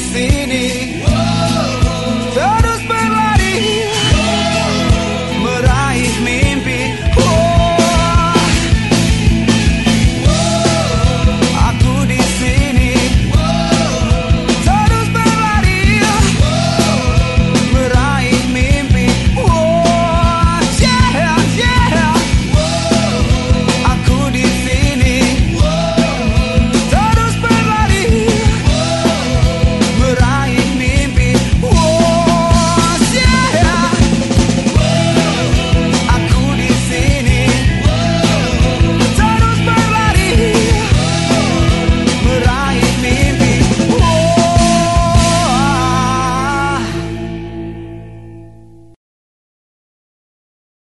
see